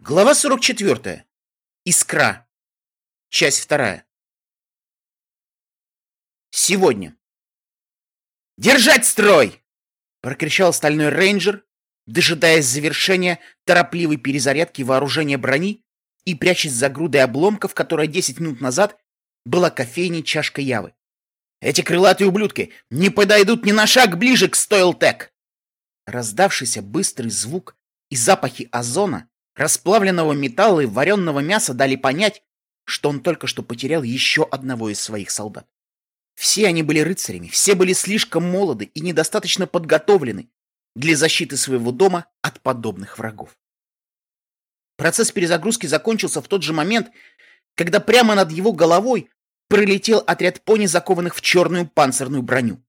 Глава 44. Искра. Часть вторая. Сегодня. «Держать строй!» — прокричал стальной рейнджер, дожидаясь завершения торопливой перезарядки вооружения брони и прячась за грудой обломков, которая 10 минут назад была кофейней чашка Явы. «Эти крылатые ублюдки не подойдут ни на шаг ближе к Стоилтек!» Раздавшийся быстрый звук и запахи озона Расплавленного металла и вареного мяса дали понять, что он только что потерял еще одного из своих солдат. Все они были рыцарями, все были слишком молоды и недостаточно подготовлены для защиты своего дома от подобных врагов. Процесс перезагрузки закончился в тот же момент, когда прямо над его головой пролетел отряд пони, закованных в черную панцирную броню.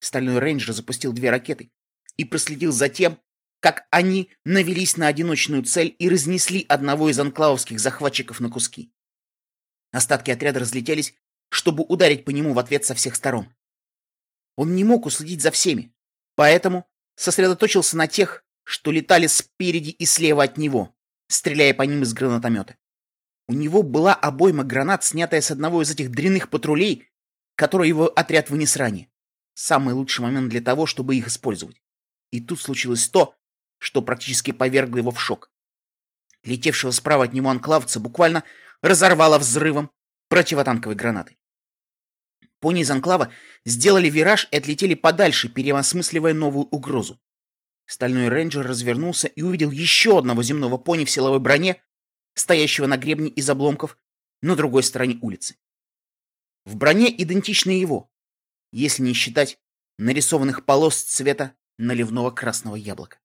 Стальной рейнджер запустил две ракеты и проследил за тем, как они навелись на одиночную цель и разнесли одного из анклавовских захватчиков на куски. Остатки отряда разлетелись, чтобы ударить по нему в ответ со всех сторон. Он не мог уследить за всеми, поэтому сосредоточился на тех, что летали спереди и слева от него, стреляя по ним из гранатомета. У него была обойма гранат, снятая с одного из этих дрянных патрулей, который его отряд вынес ранее. Самый лучший момент для того, чтобы их использовать. И тут случилось то, что практически повергло его в шок. Летевшего справа от него анклавца буквально разорвало взрывом противотанковой гранаты. Пони из анклава сделали вираж и отлетели подальше, переосмысливая новую угрозу. Стальной рейнджер развернулся и увидел еще одного земного пони в силовой броне, стоящего на гребне из обломков на другой стороне улицы. В броне идентичны его, если не считать нарисованных полос цвета наливного красного яблока.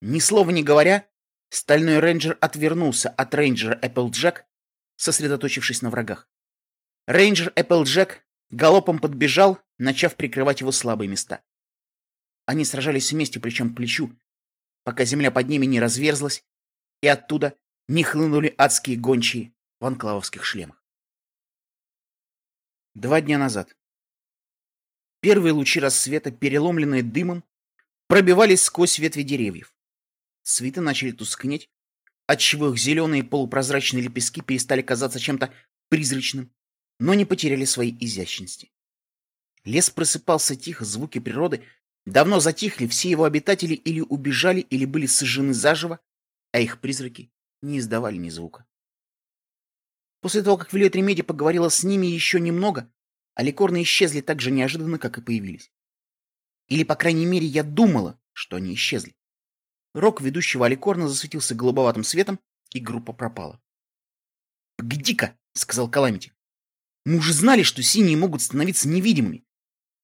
Ни слова не говоря, стальной рейнджер отвернулся от рейнджера Эпплджек, сосредоточившись на врагах. Рейнджер Эпплджек галопом подбежал, начав прикрывать его слабые места. Они сражались вместе плечом к плечу, пока земля под ними не разверзлась, и оттуда не хлынули адские гончие в анклавовских шлемах. Два дня назад. Первые лучи рассвета, переломленные дымом, пробивались сквозь ветви деревьев. Цветы начали тускнеть, отчего их зеленые полупрозрачные лепестки перестали казаться чем-то призрачным, но не потеряли своей изящности. Лес просыпался тихо, звуки природы давно затихли, все его обитатели или убежали, или были сожжены заживо, а их призраки не издавали ни звука. После того, как Вилет Ремеди поговорила с ними еще немного, аликорны исчезли так же неожиданно, как и появились. Или, по крайней мере, я думала, что они исчезли. Рог ведущего Аликорна засветился голубоватым светом, и группа пропала. «Погоди-ка!» — сказал Каламити. «Мы уже знали, что синие могут становиться невидимыми,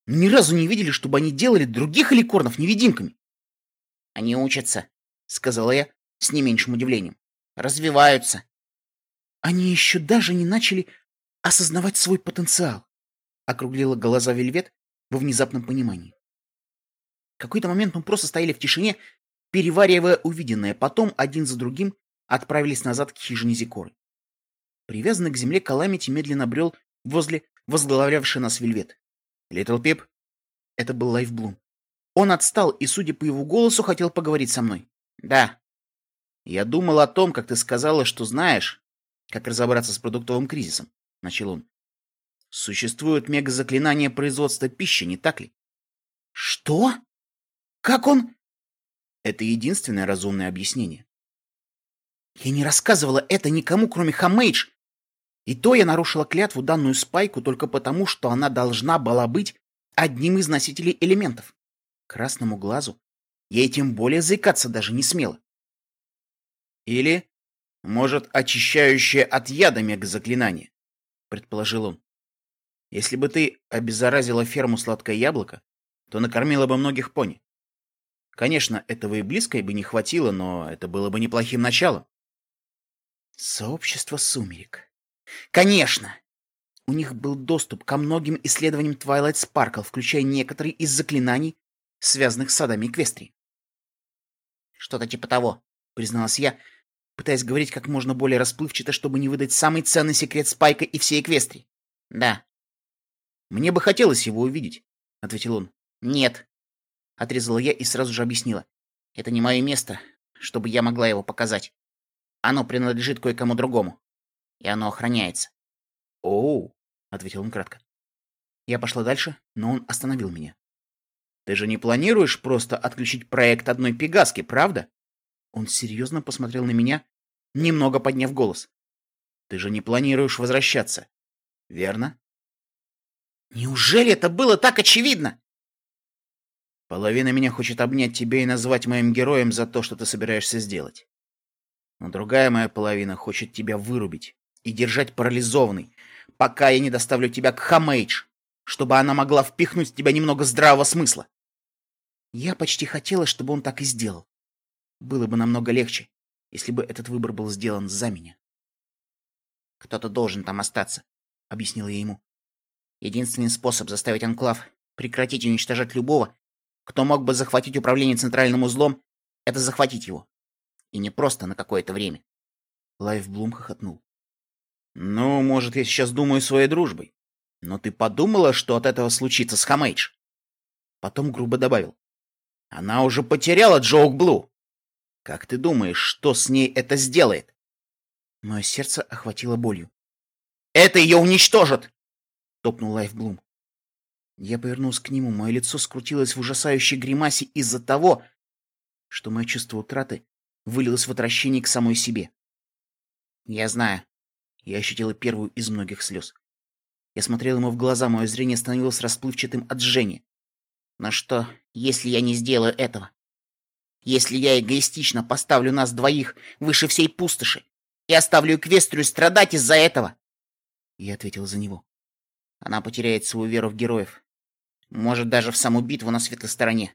но ни разу не видели, чтобы они делали других Аликорнов невидимками». «Они учатся», — сказала я с не меньшим удивлением. «Развиваются». «Они еще даже не начали осознавать свой потенциал», — округлила глаза Вельвет во внезапном понимании. В какой-то момент мы просто стояли в тишине переваривая увиденное, потом один за другим отправились назад к хижине Зикоры. Привязанный к земле Каламити медленно брел возле возглавлявшей нас Вельвет. «Литл Пип?» Это был Лайфблум. Он отстал и, судя по его голосу, хотел поговорить со мной. «Да». «Я думал о том, как ты сказала, что знаешь, как разобраться с продуктовым кризисом», — начал он. «Существует мегазаклинание производства пищи, не так ли?» «Что? Как он...» Это единственное разумное объяснение. Я не рассказывала это никому, кроме Хамейдж. И то я нарушила клятву, данную Спайку, только потому, что она должна была быть одним из носителей элементов. Красному глазу я и тем более заикаться даже не смела. Или, может, очищающее от яда мегазаклинание, предположил он. Если бы ты обеззаразила ферму сладкое яблоко, то накормила бы многих пони. Конечно, этого и близко бы не хватило, но это было бы неплохим началом. Сообщество сумерек. Конечно! У них был доступ ко многим исследованиям Twilight Sparkle, включая некоторые из заклинаний, связанных с садами Эквестрии. Что-то типа того, призналась я, пытаясь говорить как можно более расплывчато, чтобы не выдать самый ценный секрет Спайка и всей Эквестрии. Да. Мне бы хотелось его увидеть, ответил он. Нет, Отрезала я и сразу же объяснила. Это не мое место, чтобы я могла его показать. Оно принадлежит кое-кому другому. И оно охраняется. Оу, ответил он кратко. Я пошла дальше, но он остановил меня. Ты же не планируешь просто отключить проект одной пегаски, правда? Он серьезно посмотрел на меня, немного подняв голос. Ты же не планируешь возвращаться, верно? Неужели это было так очевидно? Половина меня хочет обнять тебя и назвать моим героем за то, что ты собираешься сделать. Но другая моя половина хочет тебя вырубить и держать парализованный, пока я не доставлю тебя к Хамейдж, чтобы она могла впихнуть в тебя немного здравого смысла. Я почти хотела, чтобы он так и сделал. Было бы намного легче, если бы этот выбор был сделан за меня. «Кто-то должен там остаться», — объяснила я ему. «Единственный способ заставить Анклав прекратить уничтожать любого, кто мог бы захватить управление центральным узлом, это захватить его. И не просто на какое-то время». Лайфблум хохотнул. «Ну, может, я сейчас думаю своей дружбой. Но ты подумала, что от этого случится с Хамейдж?» Потом грубо добавил. «Она уже потеряла Джоук Блу. Как ты думаешь, что с ней это сделает?» Мое сердце охватило болью. «Это ее уничтожит!» — топнул Лайфблум. Я повернулся к нему, мое лицо скрутилось в ужасающей гримасе из-за того, что мое чувство утраты вылилось в отвращение к самой себе. Я знаю. Я ощутила первую из многих слез. Я смотрел ему в глаза, мое зрение становилось расплывчатым от жжения. Но что, если я не сделаю этого? Если я эгоистично поставлю нас двоих выше всей пустоши и оставлю Эквестрию страдать из-за этого? Я ответил за него. Она потеряет свою веру в героев. Может, даже в саму битву на светлой стороне.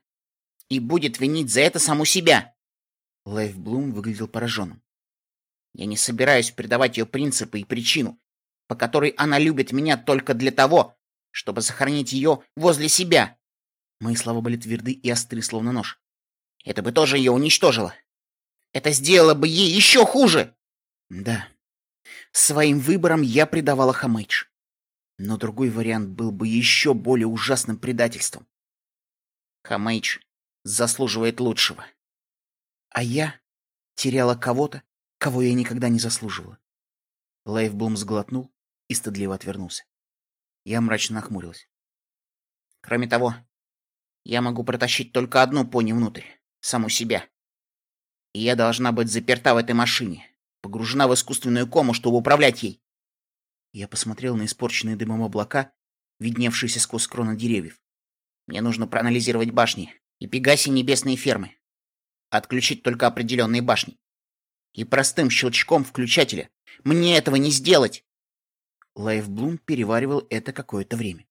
И будет винить за это саму себя. Лайф Блум выглядел пораженным. Я не собираюсь предавать ее принципы и причину, по которой она любит меня только для того, чтобы сохранить ее возле себя. Мои слова были тверды и остры, словно нож. Это бы тоже ее уничтожило. Это сделало бы ей еще хуже. Да, своим выбором я предавала Хамейдж. Но другой вариант был бы еще более ужасным предательством. Хамейдж заслуживает лучшего. А я теряла кого-то, кого я никогда не заслуживала. Лайфблум сглотнул и стыдливо отвернулся. Я мрачно нахмурилась. Кроме того, я могу протащить только одну пони внутрь, саму себя. И я должна быть заперта в этой машине, погружена в искусственную кому, чтобы управлять ей. Я посмотрел на испорченные дымом облака, видневшиеся сквозь кроны деревьев. Мне нужно проанализировать башни и пегасьи небесные фермы. Отключить только определенные башни. И простым щелчком включателя. Мне этого не сделать. Лайфблум переваривал это какое-то время.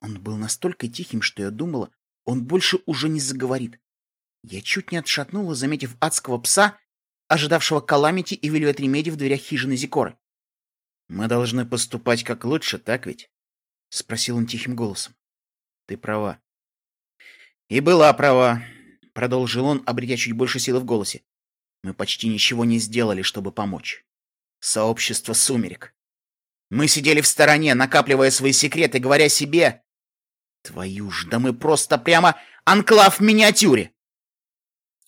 Он был настолько тихим, что я думала, он больше уже не заговорит. Я чуть не отшатнулась, заметив адского пса, ожидавшего Каламити и Вельвет Ремеди в дверях хижины Зикоры. «Мы должны поступать как лучше, так ведь?» — спросил он тихим голосом. «Ты права». «И была права», — продолжил он, обретя чуть больше силы в голосе. «Мы почти ничего не сделали, чтобы помочь. Сообщество сумерек. Мы сидели в стороне, накапливая свои секреты, говоря себе... Твою ж, да мы просто прямо анклав в миниатюре!»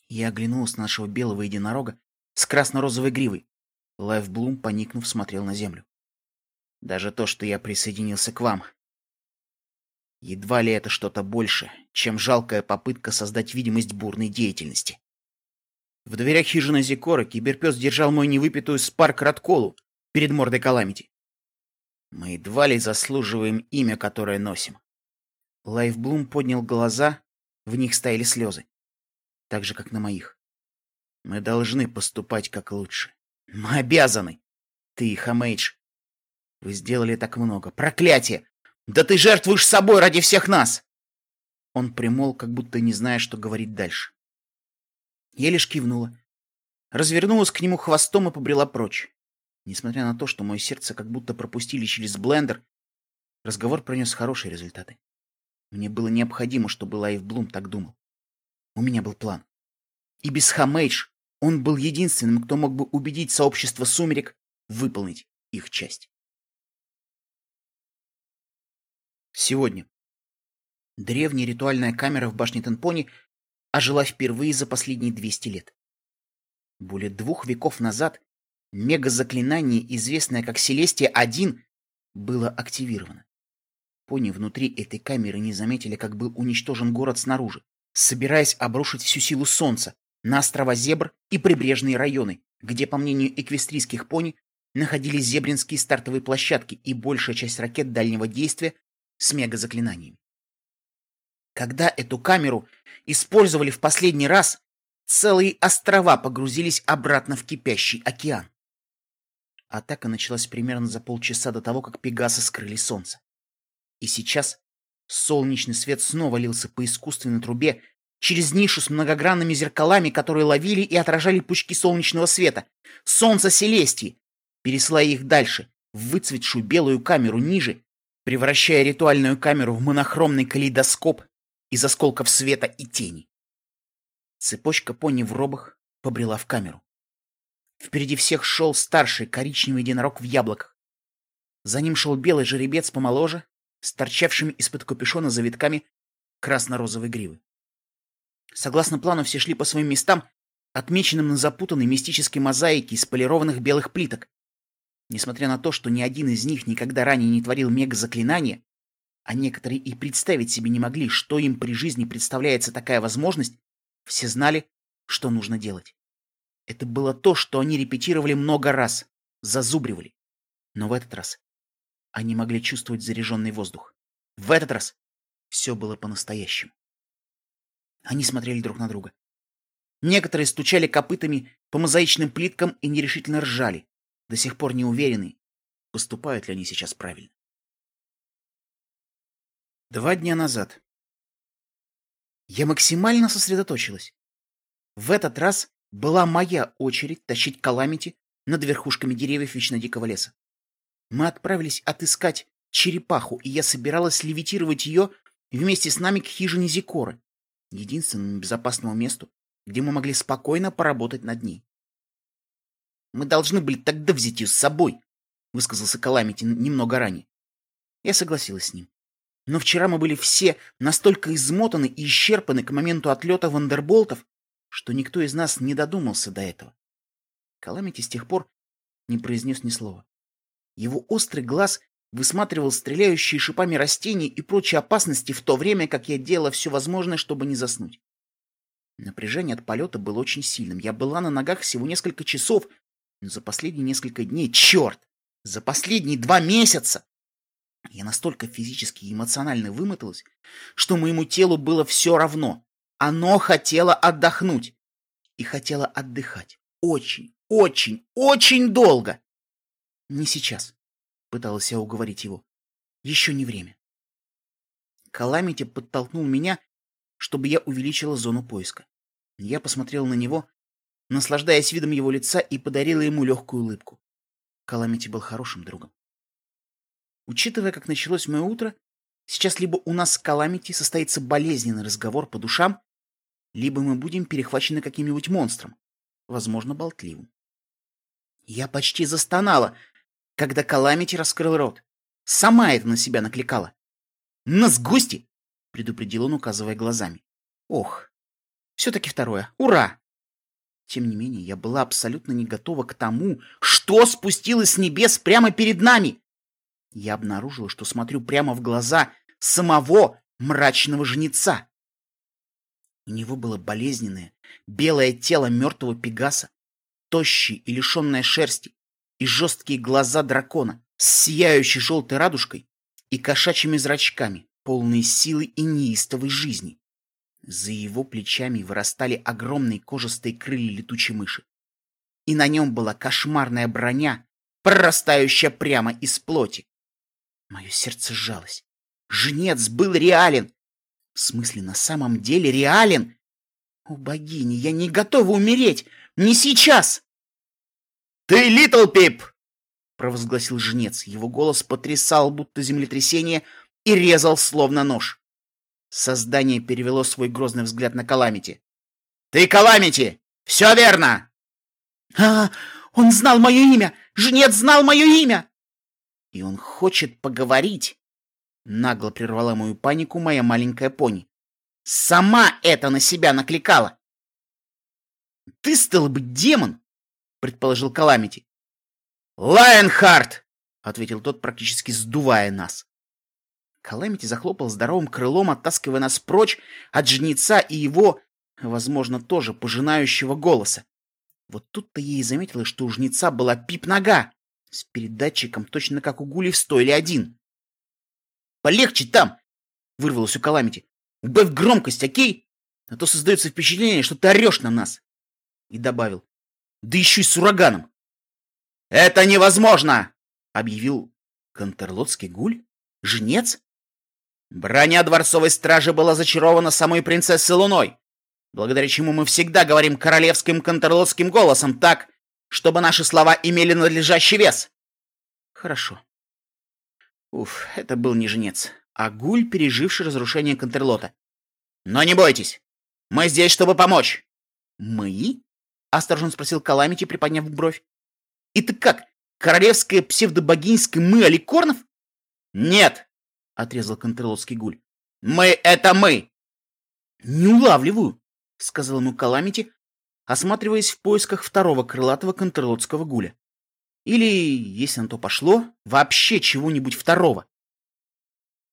Я оглянулся на нашего белого единорога с красно-розовой гривой. Лайфблум, поникнув, смотрел на землю. Даже то, что я присоединился к вам. Едва ли это что-то больше, чем жалкая попытка создать видимость бурной деятельности. В дверях хижины Зикора киберпес держал мою невыпитую Спаркл Рад-колу перед мордой Каламити. Мы едва ли заслуживаем имя, которое носим. Лайфблум поднял глаза, в них стояли слезы. Так же, как на моих. Мы должны поступать как лучше. Мы обязаны. Ты, Хамейдж. Вы сделали так много. Проклятие! Да ты жертвуешь собой ради всех нас! Он примол, как будто не зная, что говорить дальше. Я лишь кивнула. Развернулась к нему хвостом и побрела прочь. Несмотря на то, что мое сердце как будто пропустили через блендер, разговор принес хорошие результаты. Мне было необходимо, чтобы Лайф Блум так думал. У меня был план. И без Хамейдж он был единственным, кто мог бы убедить сообщество сумерек выполнить их часть. Сегодня. Древняя ритуальная камера в башне Тенпони ожила впервые за последние 200 лет. Более двух веков назад Мега-заклинание, известное как Селестия-1, было активировано. Пони внутри этой камеры не заметили, как был уничтожен город снаружи, собираясь обрушить всю силу солнца на острова Зебр и прибрежные районы, где, по мнению эквестрийских пони, находились зебринские стартовые площадки и большая часть ракет дальнего действия с мега-заклинаниями. Когда эту камеру использовали в последний раз, целые острова погрузились обратно в кипящий океан. Атака началась примерно за полчаса до того, как Пегасы скрыли солнце. И сейчас солнечный свет снова лился по искусственной трубе через нишу с многогранными зеркалами, которые ловили и отражали пучки солнечного света. Солнце Селестии, пересылая их дальше, в выцветшую белую камеру ниже, превращая ритуальную камеру в монохромный калейдоскоп из осколков света и тени. Цепочка пони в робах побрела в камеру. Впереди всех шел старший коричневый единорог в яблоках. За ним шел белый жеребец помоложе, с торчавшими из-под капюшона завитками красно-розовой гривы. Согласно плану, все шли по своим местам, отмеченным на запутанной мистической мозаике из полированных белых плиток. Несмотря на то, что ни один из них никогда ранее не творил мега-заклинания, а некоторые и представить себе не могли, что им при жизни представляется такая возможность, все знали, что нужно делать. Это было то, что они репетировали много раз, зазубривали. Но в этот раз они могли чувствовать заряженный воздух. В этот раз все было по-настоящему. Они смотрели друг на друга. Некоторые стучали копытами по мозаичным плиткам и нерешительно ржали, до сих пор не уверенные, поступают ли они сейчас правильно. Два дня назад. Я максимально сосредоточилась. В этот раз была моя очередь тащить каламити над верхушками деревьев вечно дикого леса. Мы отправились отыскать черепаху, и я собиралась левитировать ее вместе с нами к хижине Зикоры, единственному безопасному месту, где мы могли спокойно поработать над ней. «Мы должны были тогда взять ее с собой», — высказался Каламити немного ранее. Я согласилась с ним. Но вчера мы были все настолько измотаны и исчерпаны к моменту отлета вандерболтов, что никто из нас не додумался до этого. Каламити с тех пор не произнес ни слова. Его острый глаз высматривал стреляющие шипами растения и прочие опасности в то время, как я делала все возможное, чтобы не заснуть. Напряжение от полета было очень сильным. Я была на ногах всего несколько часов, но за последние несколько дней, черт, за последние два месяца я настолько физически и эмоционально вымоталась, что моему телу было все равно. Оно хотело отдохнуть. И хотело отдыхать. Очень, очень, очень долго. Не сейчас, пыталась я уговорить его. Еще не время. Каламити подтолкнул меня, чтобы я увеличила зону поиска. Я посмотрел на него, наслаждаясь видом его лица, и подарила ему легкую улыбку. Каламити был хорошим другом. Учитывая, как началось мое утро, сейчас либо у нас с Каламити состоится болезненный разговор по душам, либо мы будем перехвачены каким-нибудь монстром, возможно, болтливым. Я почти застонала, когда Каламити раскрыл рот. Сама это на себя накликала. «Нас гости!» — предупредил он, указывая глазами. «Ох, все-таки второе. Ура!» Тем не менее, я была абсолютно не готова к тому, что спустилось с небес прямо перед нами. Я обнаружила, что смотрю прямо в глаза самого мрачного жнеца. У него было болезненное, белое тело мертвого пегаса, тощий и лишенное шерсти, и жесткие глаза дракона с сияющей желтой радужкой и кошачьими зрачками, полные силы и неистовой жизни. За его плечами вырастали огромные кожистые крылья летучей мыши. И на нем была кошмарная броня, прорастающая прямо из плоти. Мое сердце сжалось. Жнец был реален. В смысле, на самом деле реален? О, богини, я не готова умереть! Не сейчас! «Ты Литл Пип!» — провозгласил жнец. Его голос потрясал, будто землетрясение, и резал, словно нож. Создание перевело свой грозный взгляд на Каламити. «Ты Каламити! Все верно!» «А, он знал мое имя! Жнец знал мое имя!» И он хочет поговорить. Нагло прервала мою панику моя маленькая пони. Сама это на себя накликала. Ты, стал быть, демон, предположил Каламити. «Лайонхарт!» — ответил тот, практически сдувая нас. Каламити захлопал здоровым крылом, оттаскивая нас прочь от жнеца и его, возможно, тоже пожинающего голоса. Вот тут-то я и заметила, что у жнеца была пип-нога с передатчиком, точно как у Гули в стойле один. «Полегче там!» — вырвалось у Каламити. «Убавь громкость, окей? А то создается впечатление, что ты орешь на нас!» И добавил. «Да еще и с ураганом!» «Это невозможно!» — объявил Контерлотский гуль? Жнец? Броня дворцовой стражи была зачарована самой принцессой Луной, благодаря чему мы всегда говорим королевским контрлотским голосом так, чтобы наши слова имели надлежащий вес. Хорошо. Уф, это был не жнец, а гуль, переживший разрушение Контрлота. Но не бойтесь, мы здесь, чтобы помочь. Мы? Осторожно спросил Каламити, приподняв бровь. И ты как, королевская псевдобогинская мы Аликорнов? Нет, отрезал Контрлотский гуль. Мы — это мы! Не улавливаю, сказал ему Каламити, осматриваясь в поисках второго крылатого контрлотского гуля. Или, если на то пошло, вообще чего-нибудь второго.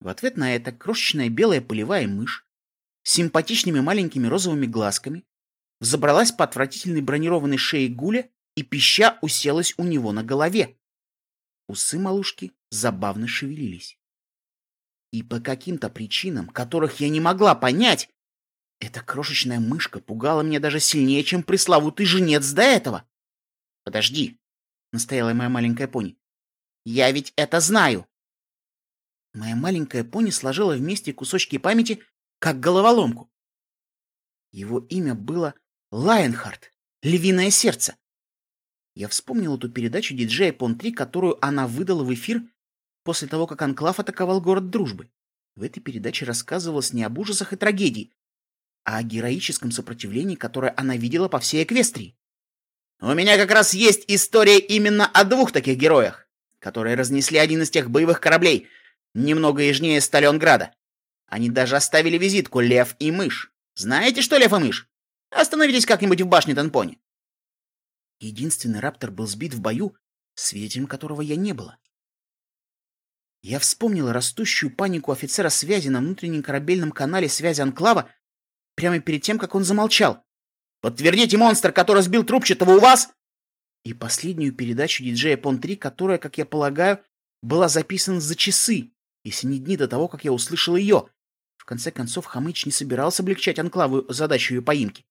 В ответ на это крошечная белая полевая мышь с симпатичными маленькими розовыми глазками взобралась по отвратительной бронированной шее гуля и пища уселась у него на голове. Усы малушки забавно шевелились. И по каким-то причинам, которых я не могла понять, эта крошечная мышка пугала меня даже сильнее, чем пресловутый женец до этого. «Подожди», — настояла моя маленькая пони. «Я ведь это знаю». Моя маленькая пони сложила вместе кусочки памяти, как головоломку. Его имя было Лайенхард, львиное сердце. Я вспомнил эту передачу диджея Пон-3, которую она выдала в эфир после того, как Анклав атаковал город Дружбы. В этой передаче рассказывалось не об ужасах и трагедии, а о героическом сопротивлении, которое она видела по всей Эквестрии. У меня как раз есть история именно о двух таких героях, которые разнесли один из тех боевых кораблей, немного южнее Сталинграда. Они даже оставили визитку «Лев и мышь». Знаете, что Лев и мышь? Остановитесь как-нибудь в башне Танпони. Единственный раптор был сбит в бою, свидетелем которого я не была. Я вспомнила растущую панику офицера связи на внутреннем корабельном канале связи Анклава прямо перед тем, как он замолчал. «Подтвердите монстр, который сбил трубчатого у вас!» И последнюю передачу диджея Пон-3, которая, как я полагаю, была записана за часы, если не дни до того, как я услышал ее. В конце концов, Хамыч не собирался облегчать Анклаву задачу ее поимки.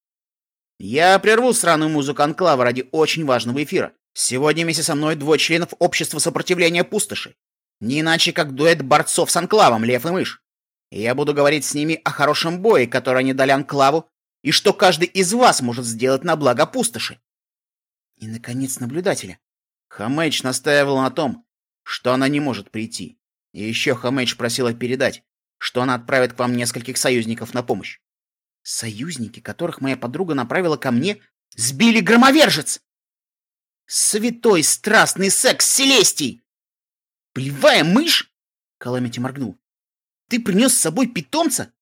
«Я прерву сраную музыку Анклава ради очень важного эфира. Сегодня вместе со мной двое членов Общества сопротивления пустоши. Не иначе, как дуэт борцов с Анклавом, Лев и Мышь. И я буду говорить с ними о хорошем бое, который они дали Анклаву, и что каждый из вас может сделать на благо пустоши. И, наконец, наблюдателя. Хамэч настаивал на том, что она не может прийти. И еще Хамэч просила передать, что она отправит к вам нескольких союзников на помощь. Союзники, которых моя подруга направила ко мне, сбили громовержец! Святой страстный секс Селестий! Полевая мышь? Каламити моргнул. Ты принес с собой питомца?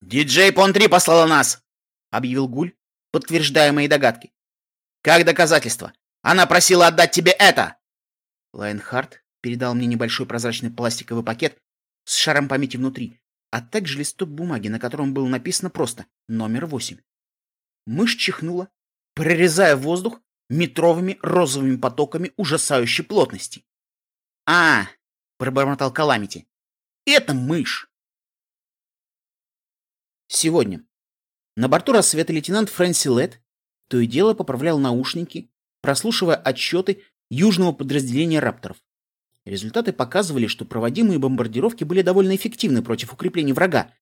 Диджей Пон-3 послала нас, объявил Гуль, подтверждая мои догадки. Как доказательство. Она просила отдать тебе это. Лайнхард передал мне небольшой прозрачный пластиковый пакет с шаром памяти внутри, а также листок бумаги, на котором было написано просто «Номер 8». Мышь чихнула, прорезая воздух метровыми розовыми потоками ужасающей плотности. «А!» — пробормотал Каламити. «Это мышь!» Сегодня. На борту рассвета лейтенант Фрэнси Летт то и дело поправлял наушники, прослушивая отчеты южного подразделения рапторов. Результаты показывали, что проводимые бомбардировки были довольно эффективны против укреплений врага.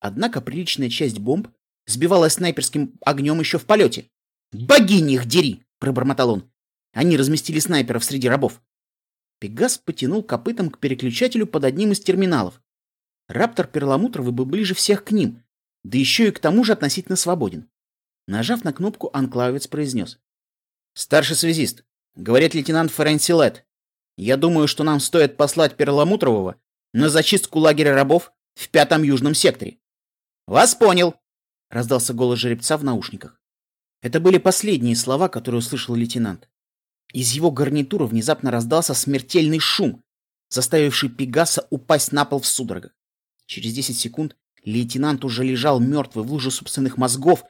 Однако приличная часть бомб сбивалась снайперским огнем еще в полете. «Богини их дери!» — пробормотал он. Они разместили снайперов среди рабов. Пегас потянул копытом к переключателю под одним из терминалов. Раптор перламутровый был ближе всех к ним, да еще и к тому же относительно свободен. Нажав на кнопку, анклавец произнес. «Старший связист, говорит лейтенант Ференсилет. Я думаю, что нам стоит послать Перламутрового на зачистку лагеря рабов в пятом южном секторе». «Вас понял!» — раздался голос жеребца в наушниках. Это были последние слова, которые услышал лейтенант. Из его гарнитура внезапно раздался смертельный шум, заставивший Пегаса упасть на пол в судорогах. Через 10 секунд лейтенант уже лежал мертвый в луже собственных мозгов,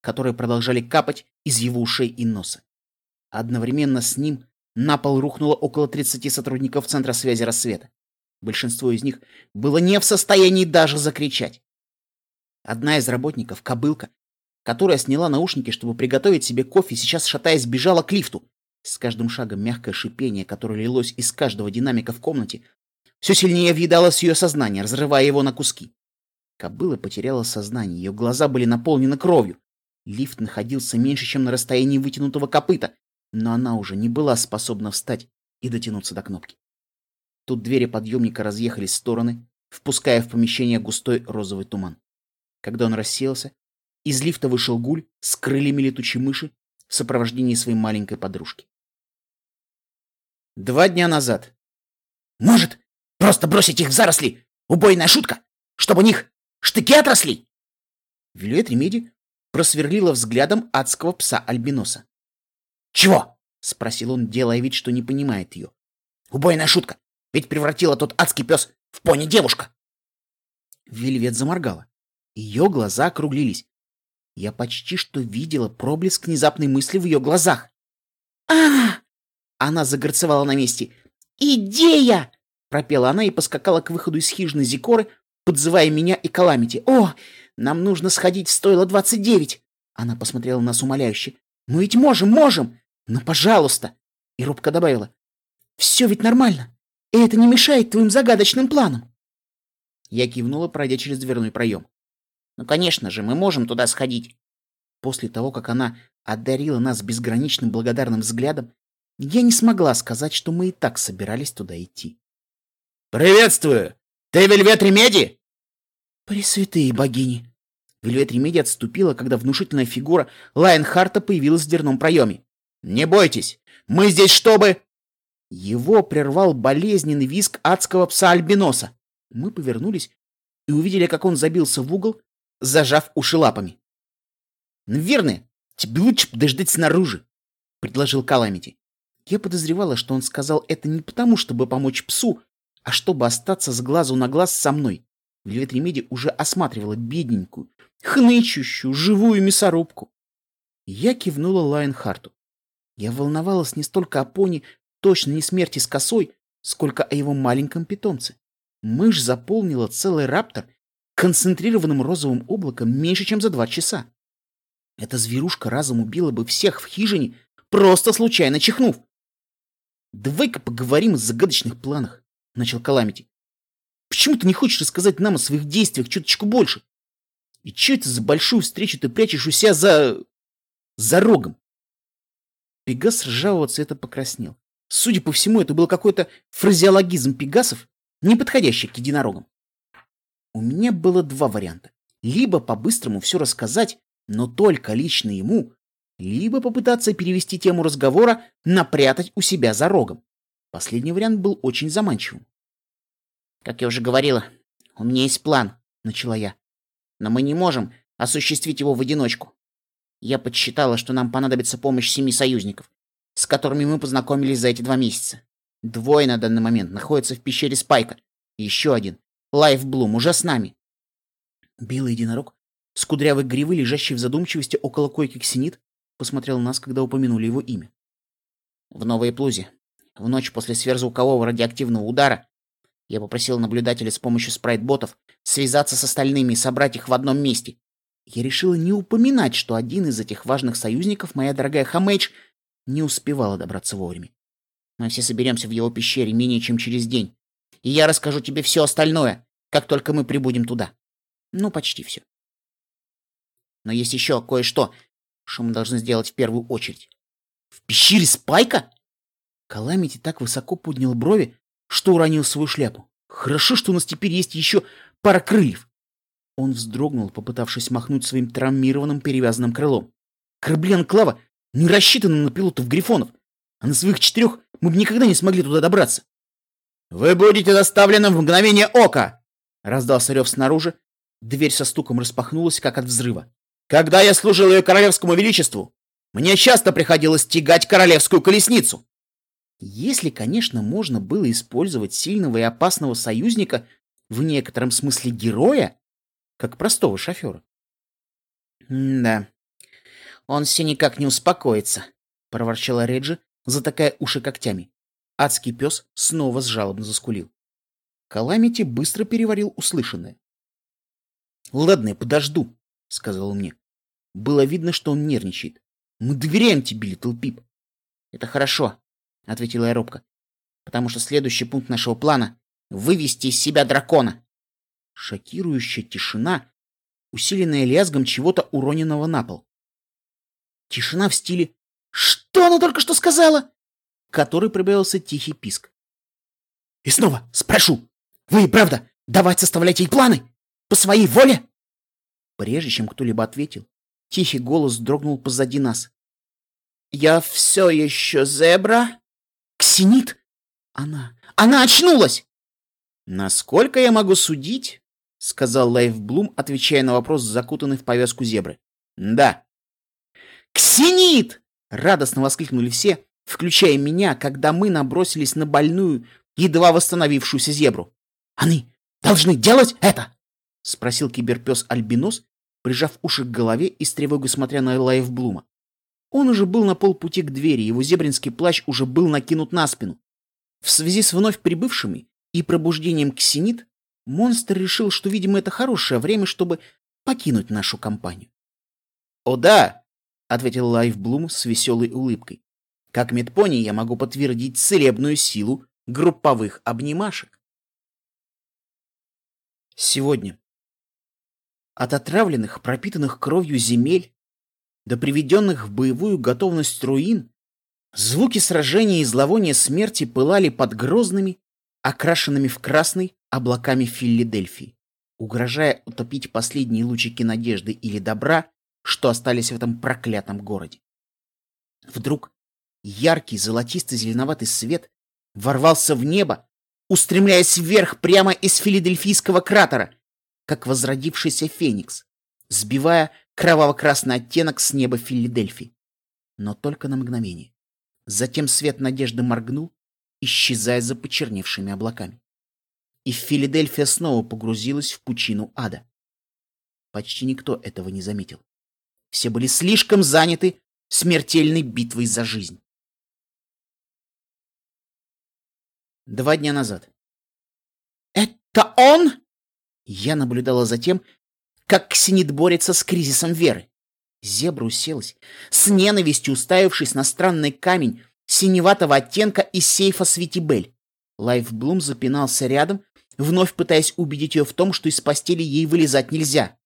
которые продолжали капать из его ушей и носа. Одновременно с ним на пол рухнуло около 30 сотрудников Центра связи рассвета. Большинство из них было не в состоянии даже закричать. Одна из работников, кобылка, которая сняла наушники, чтобы приготовить себе кофе, сейчас, шатаясь, бежала к лифту. С каждым шагом мягкое шипение, которое лилось из каждого динамика в комнате, все сильнее въедалось в ее сознание, разрывая его на куски. Кобыла потеряла сознание, ее глаза были наполнены кровью. Лифт находился меньше, чем на расстоянии вытянутого копыта, но она уже не была способна встать и дотянуться до кнопки. Тут двери подъемника разъехались в стороны, впуская в помещение густой розовый туман. Когда он рассеялся, из лифта вышел гуль с крыльями летучей мыши в сопровождении своей маленькой подружки. Два дня назад. «Может, просто бросить их в заросли? Убойная шутка? Чтобы у них штыки отросли?» Вилюэт Ремеди просверлила взглядом адского пса-альбиноса. «Чего?» — спросил он, делая вид, что не понимает ее. «Убойная шутка. Ведь превратила тот адский пес в пони-девушка!» Вельвет заморгала. Ее глаза округлились. Я почти что видела проблеск внезапной мысли в ее глазах. а Она загорцевала на месте. «Идея!» — пропела она и поскакала к выходу из хижины Зикоры, подзывая меня и Каламити. «О, нам нужно сходить в стойло 29!» Она посмотрела на нас умоляюще. «Мы ведь можем, можем! Ну, пожалуйста!» И робко добавила. «Все ведь нормально!» И это не мешает твоим загадочным планам. Я кивнула, пройдя через дверной проем. Ну, конечно же, мы можем туда сходить. После того, как она одарила нас безграничным благодарным взглядом, я не смогла сказать, что мы и так собирались туда идти. «Приветствую! Ты Вельвет Ремеди?» «Пресвятые богини!» Вельвет Ремеди отступила, когда внушительная фигура Лайнхарта появилась в дверном проеме. «Не бойтесь! Мы здесь, чтобы...» Его прервал болезненный визг адского пса-альбиноса. Мы повернулись и увидели, как он забился в угол, зажав уши лапами. «Наверное, тебе лучше подождать снаружи», — предложил Каламити. Я подозревала, что он сказал это не потому, чтобы помочь псу, а чтобы остаться с глазу на глаз со мной. Вельвет уже осматривала бедненькую, хнычущую, живую мясорубку. Я кивнула Лайнхарту. Я волновалась не столько о пони, точно не смерти с косой, сколько о его маленьком питомце. Мышь заполнила целый раптор концентрированным розовым облаком меньше, чем за два часа. Эта зверушка разом убила бы всех в хижине, просто случайно чихнув. «Давай-ка поговорим о загадочных планах», — начал Каламити. «Почему ты не хочешь рассказать нам о своих действиях чуточку больше? И что это за большую встречу ты прячешь у себя за... за рогом?» Пегас ржавого цвета покраснел. Судя по всему, это был какой-то фразеологизм пегасов, не подходящий к единорогам. У меня было два варианта. Либо по-быстрому все рассказать, но только лично ему, либо попытаться перевести тему разговора, напрятать у себя за рогом. Последний вариант был очень заманчивым. «Как я уже говорила, у меня есть план», — начала я. «Но мы не можем осуществить его в одиночку. Я подсчитала, что нам понадобится помощь семи союзников с которыми мы познакомились за эти два месяца. Двое на данный момент находятся в пещере Спайка. еще один, Лайф Блум, уже с нами. Белый единорог, с кудрявой гривой, лежащий в задумчивости около койки Ксенит, посмотрел на нас, когда упомянули его имя. В Новой Эпплузе, в ночь после сверхзвукового радиоактивного удара, я попросил наблюдателя с помощью спрайт-ботов связаться с остальными и собрать их в одном месте. Я решила не упоминать, что один из этих важных союзников, моя дорогая Хамэйдж, не успевала добраться вовремя. Мы все соберемся в его пещере менее чем через день, и я расскажу тебе все остальное, как только мы прибудем туда. Ну, почти все. Но есть еще кое-что, что мы должны сделать в первую очередь. В пещере Спайка? Каламити так высоко поднял брови, что уронил свою шляпу. Хорошо, что у нас теперь есть еще пара крыльев. Он вздрогнул, попытавшись махнуть своим травмированным перевязанным крылом. Корабли Анклава не рассчитаны на пилотов Грифонов, а на своих четырех мы бы никогда не смогли туда добраться. «Вы будете доставлены в мгновение ока!» Раздался рев снаружи. Дверь со стуком распахнулась, как от взрыва. «Когда я служил ее королевскому величеству, Мне часто приходилось тягать королевскую колесницу. Если, конечно, можно было использовать сильного и опасного союзника, в некотором смысле героя, как простого шофера. «Да, он все никак не успокоится», — проворчала Реджи, затыкая уши когтями. Адский пес снова жалобно заскулил. Каламити быстро переварил услышанное. «Ладно, подожду», — сказал он мне. Было видно, что он нервничает. «Мы доверяем тебе, Литл Пип». «Это хорошо», — ответила я робко, «потому что следующий пункт нашего плана — вывести из себя дракона». Шокирующая тишина, усиленная лязгом чего-то уроненного на пол. Тишина в стиле «Что она только что сказала?» который прибавился тихий писк. «И снова спрошу, вы, правда, давать составлять ей планы? По своей воле?» Прежде чем кто-либо ответил, тихий голос дрогнул позади нас. «Я все еще зебра?» «Ксенит!» «Она! Она очнулась!» «Насколько я могу судить?» — сказал Лайфблум, отвечая на вопрос, закутанный в повязку зебры. «Да». «Ксенит!» — радостно воскликнули все, включая меня, когда мы набросились на больную, едва восстановившуюся зебру. «Они должны делать это!» — спросил киберпес Альбинос, прижав уши к голове и с тревогой смотря на Лайфблума. Он уже был на полпути к двери, его зебринский плащ уже был накинут на спину. В связи с вновь прибывшими и пробуждением ксенит, монстр решил, что, видимо, это хорошее время, чтобы покинуть нашу компанию. «О да!» — ответил Лайфблум с веселой улыбкой. «Как медпони я могу подтвердить целебную силу групповых обнимашек». Сегодня. От отравленных, пропитанных кровью земель до приведенных в боевую готовность руин, звуки сражения и зловония смерти пылали под грозными, окрашенными в красный облаками Филадельфии, угрожая утопить последние лучики надежды или добра, что остались в этом проклятом городе. Вдруг яркий золотисто-зеленоватый свет ворвался в небо, устремляясь вверх прямо из филадельфийского кратера, как возродившийся феникс, сбивая кроваво-красный оттенок с неба Филадельфии. Но только на мгновение. Затем свет надежды моргнул, исчезая за почерневшими облаками. И Филадельфия снова погрузилась в пучину ада. Почти никто этого не заметил. Все были слишком заняты смертельной битвой за жизнь. Два дня назад. «Это он?» Я наблюдала за тем, как Ксенит борется с кризисом веры. Зебра уселась, с ненавистью уставившись на странный камень синеватого оттенка из сейфа Светибель. Лайфблум запинался рядом, вновь пытаясь убедить ее в том, что из постели ей вылезать нельзя.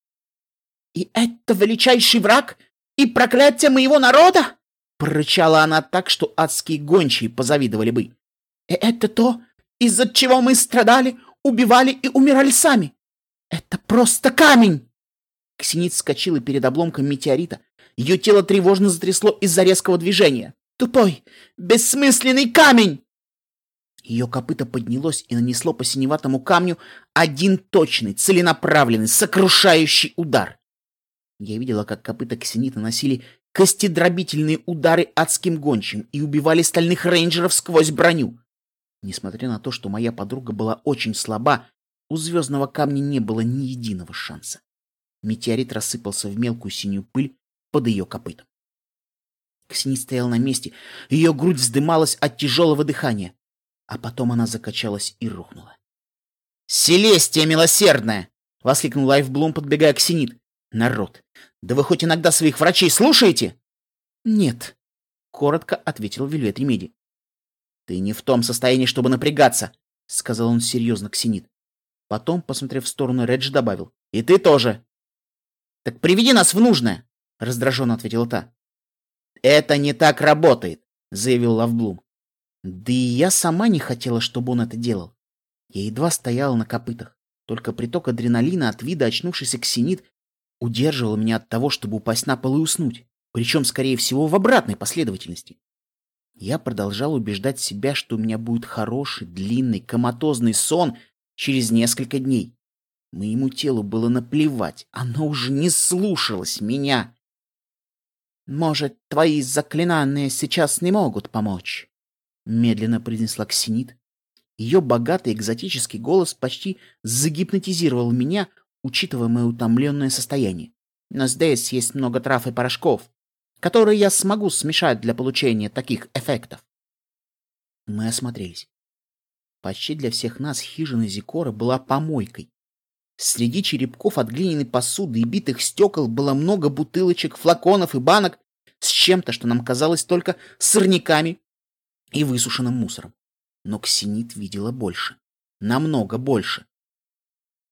«И это величайший враг и проклятие моего народа?» Прорычала она так, что адские гончие позавидовали бы. «И это то, из-за чего мы страдали, убивали и умирали сами. Это просто камень!» Ксенит вскочила перед обломком метеорита. Ее тело тревожно затрясло из-за резкого движения. «Тупой, бессмысленный камень!» Ее копыто поднялось и нанесло по синеватому камню один точный, целенаправленный, сокрушающий удар. Я видела, как копыта Ксенита носили костедробительные удары адским гончим и убивали стальных рейнджеров сквозь броню. Несмотря на то, что моя подруга была очень слаба, у звездного камня не было ни единого шанса. Метеорит рассыпался в мелкую синюю пыль под ее копытом. Ксени стояла на месте, ее грудь вздымалась от тяжелого дыхания, а потом она закачалась и рухнула. «Селестия милосердная!» — воскликнул Лайфблум, подбегая к Ксенит. «Народ, да вы хоть иногда своих врачей слушаете?» «Нет», — коротко ответила Вельвет Ремеди. «Ты не в том состоянии, чтобы напрягаться», — сказал он серьезно Ксенит. Потом, посмотрев в сторону Редж, добавил. «И ты тоже. «Так приведи нас в нужное!» — раздраженно ответила та. «Это не так работает», — заявил Лайфблум. Да и я сама не хотела, чтобы он это делал. Я едва стояла на копытах. Только приток адреналина от вида очнувшийся ксенит удерживал меня от того, чтобы упасть на пол и уснуть. Причем, скорее всего, в обратной последовательности. Я продолжал убеждать себя, что у меня будет хороший, длинный, коматозный сон через несколько дней. Моему телу было наплевать, оно уже не слушалось меня. Может, твои заклинания сейчас не могут помочь? Медленно произнесла Ксенит. Ее богатый экзотический голос почти загипнотизировал меня, учитывая мое утомленное состояние. Но здесь есть много трав и порошков, которые я смогу смешать для получения таких эффектов. Мы осмотрелись. Почти для всех нас хижина Зикора была помойкой. Среди черепков от глиняной посуды и битых стекол было много бутылочек, флаконов и банок с чем-то, что нам казалось только сорняками и высушенным мусором. Но Ксенит видела больше. Намного больше.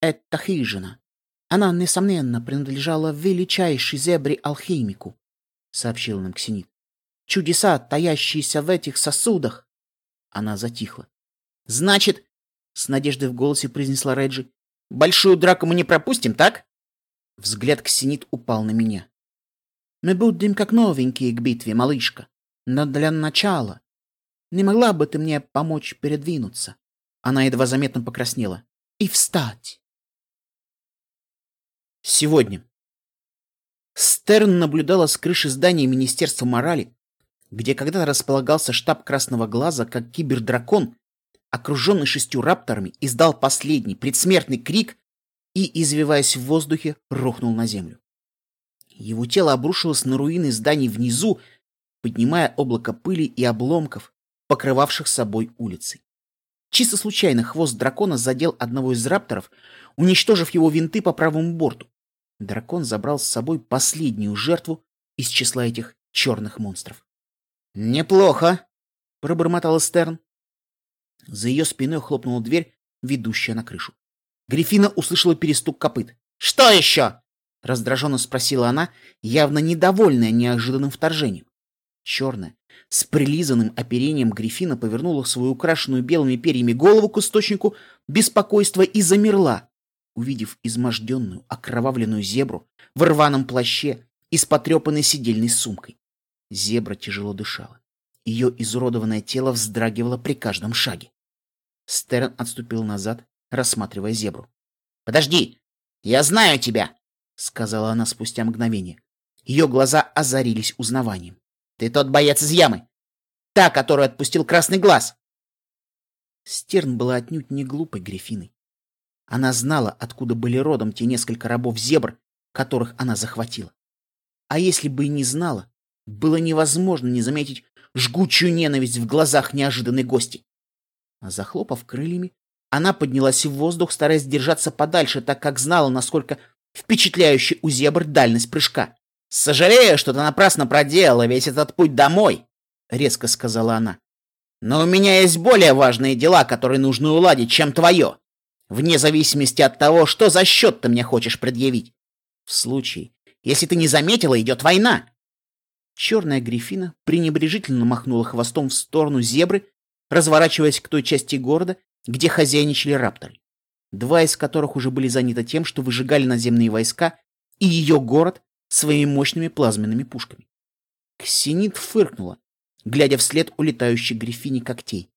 Это хижина. Она, несомненно, принадлежала величайшей зебре-алхимику, сообщил нам Ксенит. Чудеса, таящиеся в этих сосудах. Она затихла. Значит, с надеждой в голосе произнесла Реджи, большую драку мы не пропустим, так? Взгляд Ксенит упал на меня. Мы будем как новенькие к битве, малышка. Но для начала не могла бы ты мне помочь передвинуться? Она едва заметно покраснела. И встать. Сегодня. Стерн наблюдала с крыши здания Министерства морали, где когда-то располагался штаб Красного Глаза, как кибердракон окруженный шестью рапторами, издал последний предсмертный крик и, извиваясь в воздухе, рухнул на землю. Его тело обрушилось на руины зданий внизу, поднимая облако пыли и обломков, покрывавших собой улицы. Чисто случайно хвост дракона задел одного из рапторов, уничтожив его винты по правому борту. Дракон забрал с собой последнюю жертву из числа этих черных монстров. «Неплохо!» — пробормотал Стерн. За ее спиной хлопнула дверь, ведущая на крышу. Грифина услышала перестук копыт. «Что еще?» — раздраженно спросила она, явно недовольная неожиданным вторжением. Черная, с прилизанным оперением Грифина повернула свою украшенную белыми перьями голову к источнику беспокойства и замерла, увидев изможденную, окровавленную зебру в рваном плаще и с потрепанной сидельной сумкой. Зебра тяжело дышала. Ее изуродованное тело вздрагивало при каждом шаге. Стерн отступил назад, рассматривая зебру. «Подожди! Я знаю тебя!» — сказала она спустя мгновение. Ее глаза озарились узнаванием. «Ты тот боец из ямы! Та, которую отпустил красный глаз!» Стерн была отнюдь не глупой Грифиной. Она знала, откуда были родом те несколько рабов-зебр, которых она захватила. А если бы и не знала, было невозможно не заметить жгучую ненависть в глазах неожиданной гости. Захлопав крыльями, она поднялась в воздух, стараясь держаться подальше, так как знала, насколько впечатляющей у зебр дальность прыжка. «Сожалею, что ты напрасно проделала весь этот путь домой», — резко сказала она. «Но у меня есть более важные дела, которые нужно уладить, чем твое, вне зависимости от того, что за счет ты мне хочешь предъявить. В случае, если ты не заметила, идет война». Черная грифина пренебрежительно махнула хвостом в сторону зебры, разворачиваясь к той части города, где хозяйничали рапторы, два из которых уже были заняты тем, что выжигали наземные войска и ее город своими мощными плазменными пушками. Ксенит фыркнула, глядя вслед улетающей грифине когтей.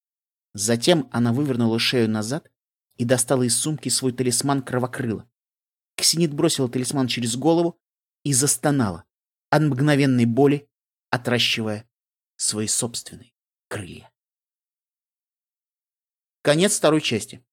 Затем она вывернула шею назад и достала из сумки свой талисман кровокрыла. Ксенит бросила талисман через голову и застонала от мгновенной боли, отращивая свои собственные крылья. Конец второй части.